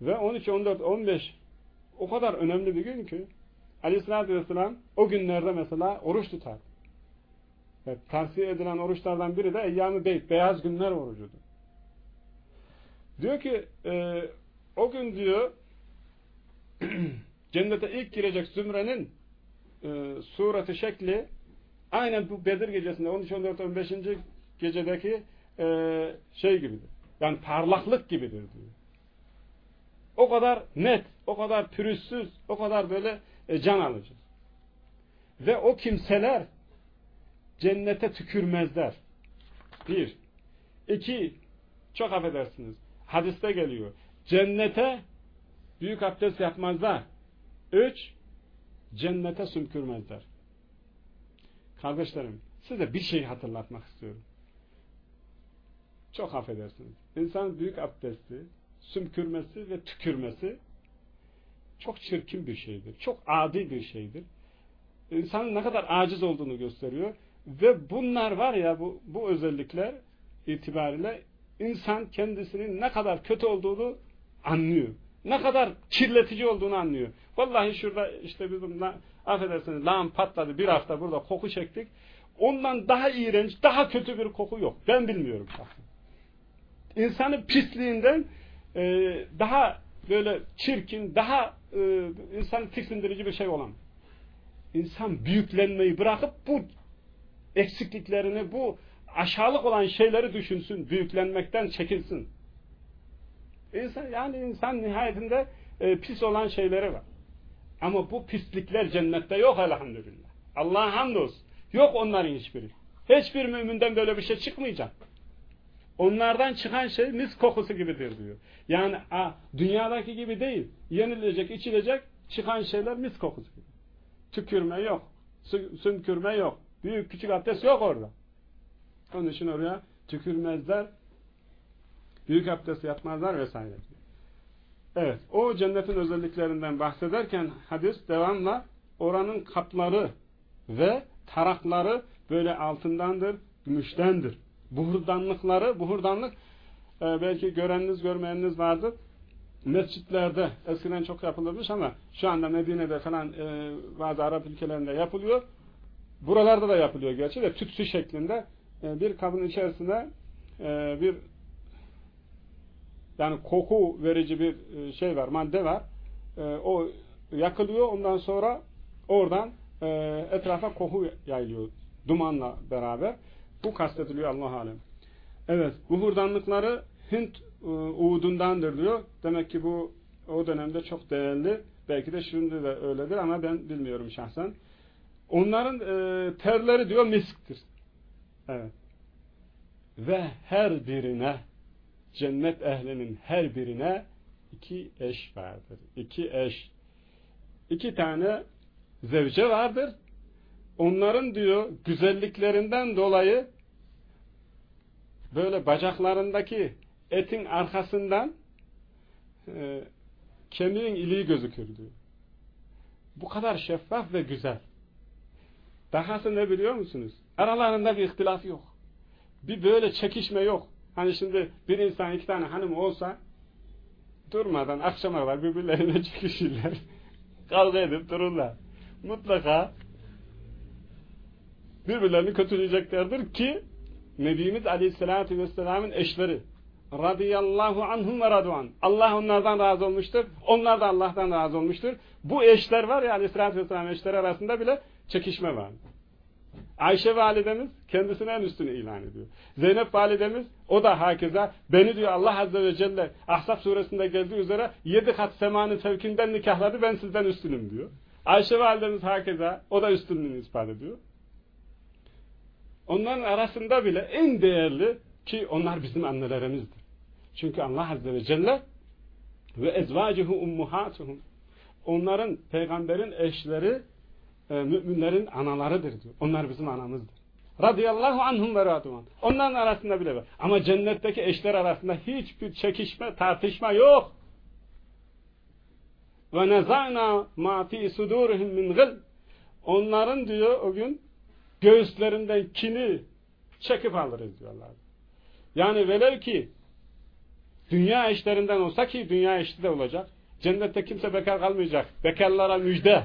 S1: Ve 13, 14, 15 o kadar önemli bir gün ki Aleyhisselatü Vesselam o günlerde mesela oruç tutar. Evet, tavsiye edilen oruçlardan biri de Eyyam-ı Beyt, beyaz günler orucudur. Diyor ki e, o gün diyor cennete ilk girecek zümrenin e, sureti şekli aynen bu Bedir gecesinde 13, 14, 15. gecedeki e, şey gibidir. Yani parlaklık gibidir diyor. O kadar net, o kadar pürüzsüz, o kadar böyle e, can alıcı. Ve o kimseler cennete tükürmezler. Bir. İki. Çok affedersiniz. Hadiste geliyor. Cennete büyük abdest yapmazlar. Üç. Cennete sümkürmezler. Kardeşlerim, size bir şey hatırlatmak istiyorum. Çok affedersiniz. İnsan büyük abdesti, sümkürmesi ve tükürmesi çok çirkin bir şeydir. Çok adi bir şeydir. İnsanın ne kadar aciz olduğunu gösteriyor. Ve bunlar var ya bu, bu özellikler itibariyle insan kendisinin ne kadar kötü olduğunu anlıyor. Ne kadar kirletici olduğunu anlıyor. Vallahi şurada işte bizim affedersiniz lağım patladı bir hafta burada koku çektik. Ondan daha iğrenç, daha kötü bir koku yok. Ben bilmiyorum. İnsanın pisliğinden e, daha böyle çirkin, daha e, insan tiksindirici bir şey olan. İnsan büyüklenmeyi bırakıp bu eksikliklerini, bu aşağılık olan şeyleri düşünsün, büyüklenmekten çekinsin. İnsan, yani insan nihayetinde e, pis olan şeyleri var. Ama bu pislikler cennette yok elhamdülillah. Allah'a hamdolsun. Yok onların hiçbiri. Hiçbir müminden böyle bir şey çıkmayacak. Onlardan çıkan şey mis kokusu gibidir diyor. Yani a, dünyadaki gibi değil. Yenilecek, içilecek çıkan şeyler mis kokusu gibi. Tükürme yok. Sümkürme yok. Büyük küçük abdest yok orada. Onun için oraya tükürmezler. Büyük abdest yapmazlar vesaire. Evet. O cennetin özelliklerinden bahsederken hadis devamla oranın kapları ve tarakları böyle altındandır, gümüştendir buhurdanlıkları, buhurdanlık e, belki göreniniz görmeyeniniz vardır. Mescitlerde eskiden çok yapılırmış ama şu anda Medine'de falan e, bazı Arap ülkelerinde yapılıyor. Buralarda da yapılıyor gerçi de tütsü şeklinde e, bir kabın içerisinde e, bir yani koku verici bir e, şey var, madde var. E, o yakılıyor. Ondan sonra oradan e, etrafa koku yayılıyor. dumanla beraber. Bu kastediliyor Allah alem. Evet, bu hurdanlıkları Hint uğudundandır diyor. Demek ki bu o dönemde çok değerli. Belki de şimdi de öyledir ama ben bilmiyorum şahsen. Onların e, terleri diyor misktir. Evet. Ve her birine cennet ehlinin her birine iki eş vardır. İki eş. İki tane zevce vardır. Onların diyor güzelliklerinden dolayı böyle bacaklarındaki etin arkasından e, kemiğin iliği gözükür diyor. Bu kadar şeffaf ve güzel. Dahası ne biliyor musunuz? Aralarında bir ihtilaf yok. Bir böyle çekişme yok. Hani şimdi bir insan iki tane hanım olsa durmadan akşama kadar birbirlerine çekişirler. Kavga edip dururlar. Mutlaka birbirlerini kötüleyeceklerdir ki Nebimiz Aleyhisselatü Vesselam'ın eşleri radıyallahu anhum ve raduan. Allah onlardan razı olmuştur. Onlar da Allah'tan razı olmuştur. Bu eşler var ya Aleyhisselatü Vesselam eşleri arasında bile çekişme var. Ayşe validemiz kendisine en üstünü ilan ediyor. Zeynep validemiz o da hakeza beni diyor Allah Azze ve Celle Ahzab suresinde geldiği üzere yedi kat semanın fevkinden nikahladı ben sizden üstünüm diyor. Ayşe validemiz hakeza o da üstünlüğünü ispat ediyor. Onların arasında bile en değerli ki onlar bizim annelerimizdir. Çünkü Allah Azze ve Celle ve ezvacuhu ummuhatuhum onların peygamberin eşleri e, müminlerin analarıdır diyor. Onlar bizim anamızdır. Radıyallahu anhum ve raduman. Onların arasında bile var. Ama cennetteki eşler arasında hiçbir çekişme, tartışma yok. Ve nezana ma fi sudurihim min gıl. Onların diyor o gün göğüslerinden kini çekip alırız diyorlar. Yani velev ki dünya eşlerinden olsa ki dünya eşli de olacak. Cennette kimse bekar kalmayacak. Bekarlara müjde.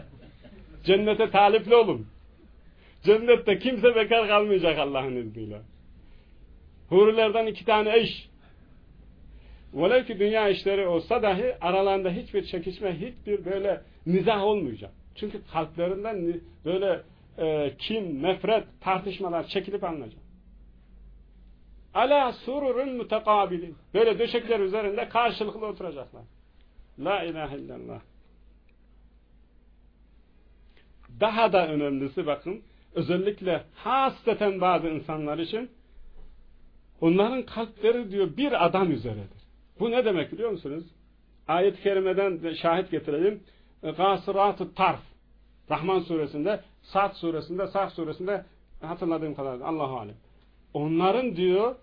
S1: Cennete talipli olun. Cennette kimse bekar kalmayacak Allah'ın izniyle. Hurilerden iki tane eş. Velev ki dünya işleri olsa dahi aralarında hiçbir çekişme, hiçbir böyle nizah olmayacak. Çünkü kalplerinden böyle e, kin, nefret, tartışmalar çekilip alınacak. Ala sururun mutekabilin. Böyle döşekler üzerinde karşılıklı oturacaklar. La ilahe illallah. Daha da önemlisi bakın, özellikle hasreten bazı insanlar için onların kalpleri diyor bir adam üzeredir. Bu ne demek biliyor musunuz? Ayet-i kerimeden şahit getirelim. Gasırat-ı tarf. Rahman suresinde, Sad suresinde, Saf suresinde hatırladığım kadar Allahu alem. Onların diyor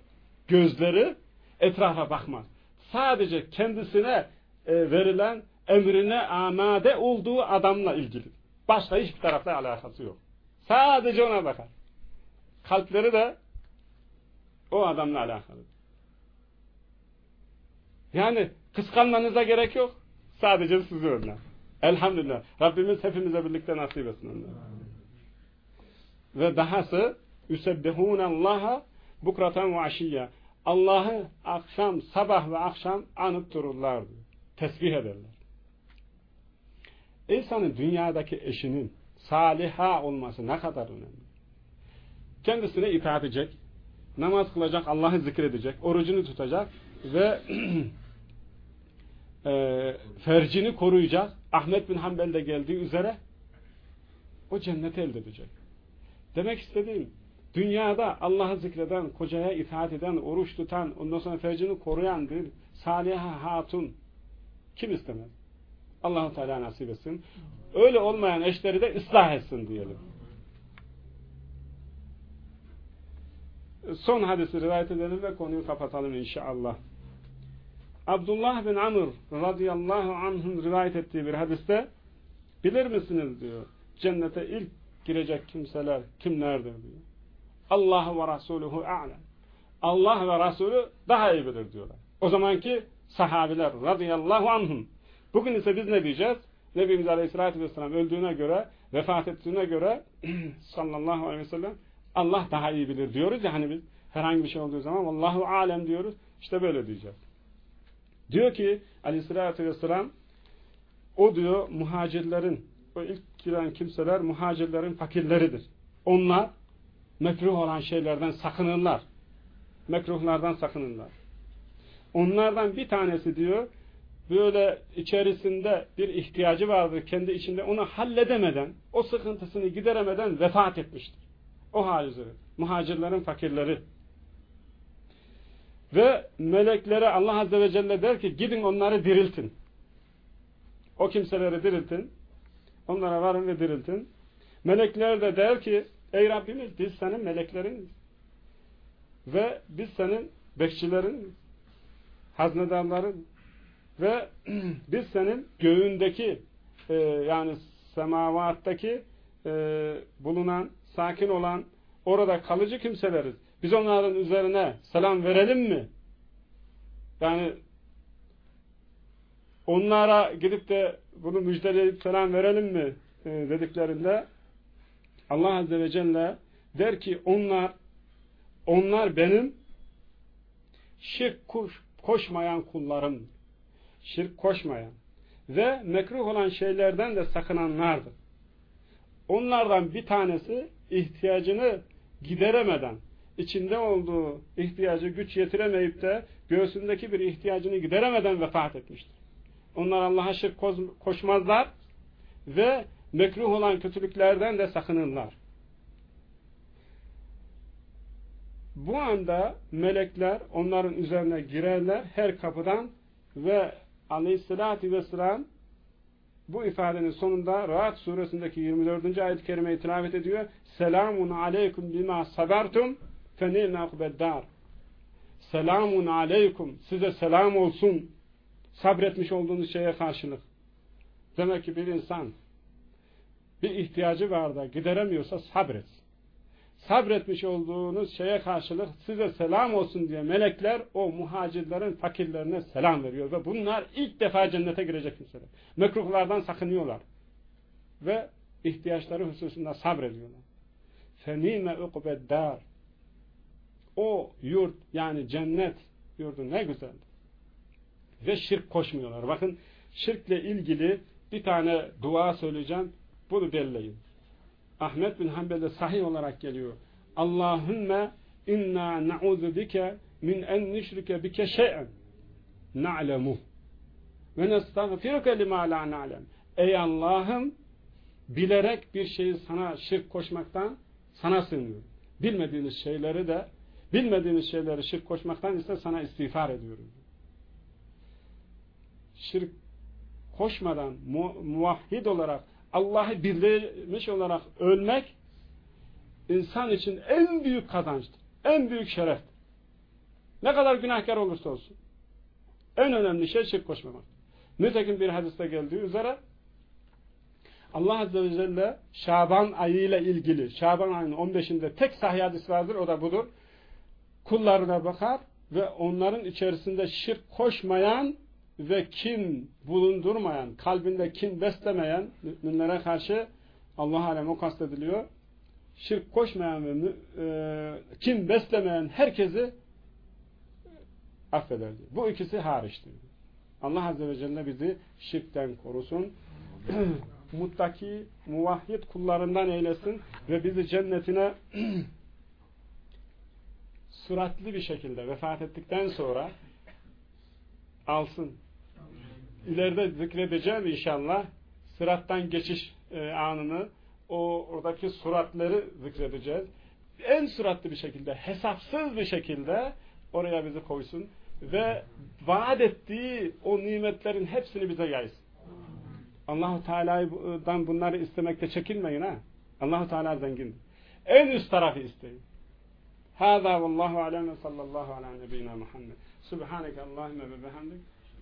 S1: gözleri etrafa bakmaz. Sadece kendisine e, verilen emrine amade olduğu adamla ilgili. Başka hiçbir tarafla alakası yok. Sadece ona bakar. Kalpleri de o adamla alakalı. Yani kıskanmanıza gerek yok. Sadece sizi önler. Elhamdülillah. Rabbimiz hepimize birlikte nasip etsin onları. Ve dahası Allah'a bukraten ve aşiyya. Allah'ı akşam, sabah ve akşam anıp dururlar. Tesbih ederler. İnsanın dünyadaki eşinin saliha olması ne kadar önemli. Kendisine itaat edecek, namaz kılacak, Allah'ı zikredecek, orucunu tutacak ve e, fercini koruyacak. Ahmet bin Hanbel'de geldiği üzere o cenneti elde edecek. Demek istediğim dünyada Allah'ı zikreden, kocaya itaat eden, oruç tutan, ondan sonra fercini koruyan bir saliha hatun kim istemez? Allahu Teala nasip etsin. Öyle olmayan eşleri de ıslah etsin diyelim. Son hadisi rivayet edelim ve konuyu kapatalım inşallah. Abdullah bin Amr radıyallahu anh'ın rivayet ettiği bir hadiste bilir misiniz diyor. Cennete ilk girecek kimseler kimlerdir diyor. Allah ve Resuluhu a'lem. Allah ve Resulü daha iyi bilir diyorlar. O zamanki sahabiler radıyallahu anhum Bugün ise biz ne diyeceğiz? Nebimiz Aleyhisselatü Vesselam öldüğüne göre, vefat ettiğine göre sallallahu aleyhi ve sellem Allah daha iyi bilir diyoruz ya hani biz herhangi bir şey olduğu zaman Allahu alem diyoruz. İşte böyle diyeceğiz. Diyor ki Aleyhisselatü Vesselam o diyor muhacirlerin o ilk giren kimseler muhacirlerin fakirleridir. Onlar mekruh olan şeylerden sakınırlar. Mekruhlardan sakınırlar. Onlardan bir tanesi diyor, böyle içerisinde bir ihtiyacı vardır kendi içinde onu halledemeden, o sıkıntısını gideremeden vefat etmiştir. O hal üzere. Muhacirlerin fakirleri. Ve meleklere Allah Azze ve Celle der ki gidin onları diriltin. O kimseleri diriltin. Onlara varın ve diriltin. Melekler de der ki ey Rabbimiz biz senin meleklerin ve biz senin bekçilerin haznedarların ve biz senin göğündeki e, yani semavattaki e, bulunan, sakin olan, orada kalıcı kimseleriz. Biz onların üzerine selam verelim mi? Yani onlara gidip de bunu müjdeleyip selam verelim mi e, dediklerinde Allah Azze ve Celle der ki onlar onlar benim şirk koşmayan kullarım. Şirk koşmayan ve mekruh olan şeylerden de sakınanlardır. Onlardan bir tanesi ihtiyacını gideremeden, içinde olduğu ihtiyacı güç yetiremeyip de göğsündeki bir ihtiyacını gideremeden vefat etmiştir. Onlar Allah'a şirk koşmazlar ve mekruh olan kötülüklerden de sakınırlar. Bu anda melekler onların üzerine girerler her kapıdan ve aleyhissalatü vesselam bu ifadenin sonunda Rahat suresindeki 24. ayet-i kerimeyi tilavet ediyor. Selamun aleyküm bima sabertum fenilme akbeddar. Selamun aleyküm. Size selam olsun. Sabretmiş olduğunuz şeye karşılık. Demek ki bir insan bir ihtiyacı var da gideremiyorsa sabret. Sabretmiş olduğunuz şeye karşılık size selam olsun diye melekler o muhacirlerin fakirlerine selam veriyor ve bunlar ilk defa cennete girecek kimseler. Mekruhlardan sakınıyorlar ve ihtiyaçları hususunda sabrediyorlar. Fenime ukbeddar o yurt yani cennet yurdu ne güzel. Ve şirk koşmuyorlar. Bakın şirkle ilgili bir tane dua söyleyeceğim. Bunu belleyin. Ahmet bin Hanbel'de sahih olarak geliyor. Allahümme inna na'udhu bike min en nüşrike bike şey'en na'lemuh ve nestağfiruke lima la na'lem. Ey Allah'ım bilerek bir şeyi sana şirk koşmaktan sana sığınıyorum. Bilmediğiniz şeyleri de bilmediğiniz şeyleri şirk koşmaktan ise sana istiğfar ediyorum. Şirk koşmadan mu muvahhid olarak Allah'ı birlemiş olarak ölmek insan için en büyük kazançtır. En büyük şereftir. Ne kadar günahkar olursa olsun. En önemli şey şirk koşmamak. Nitekim bir hadiste geldiği üzere Allah Azze ve Celle Şaban ayıyla ilgili Şaban ayının 15'inde tek sahih hadis vardır o da budur. Kullarına bakar ve onların içerisinde şirk koşmayan ve kin bulundurmayan, kalbinde kin beslemeyen müminlere karşı Allah alem o kastediliyor. Şirk koşmayan ve e, kin beslemeyen herkesi affeder diyor. Bu ikisi hariçtir. Allah Azze ve Celle bizi şirkten korusun. Muttaki, muvahhid kullarından eylesin ve bizi cennetine suratlı bir şekilde vefat ettikten sonra alsın ileride zikredeceğim inşallah sırattan geçiş e, anını o oradaki suratları zikredeceğiz. En suratlı bir şekilde, hesapsız bir şekilde oraya bizi koysun ve vaat ettiği o nimetlerin hepsini bize yaysın. Allahu Teala'dan bunları istemekte çekinmeyin ha. Allahu Teala zengin. En üst tarafı isteyin. Hâzâ vallahu alem ve sallallahu ala nebiyyina Muhammed. Subhaneke Allahümme ve bihamdik.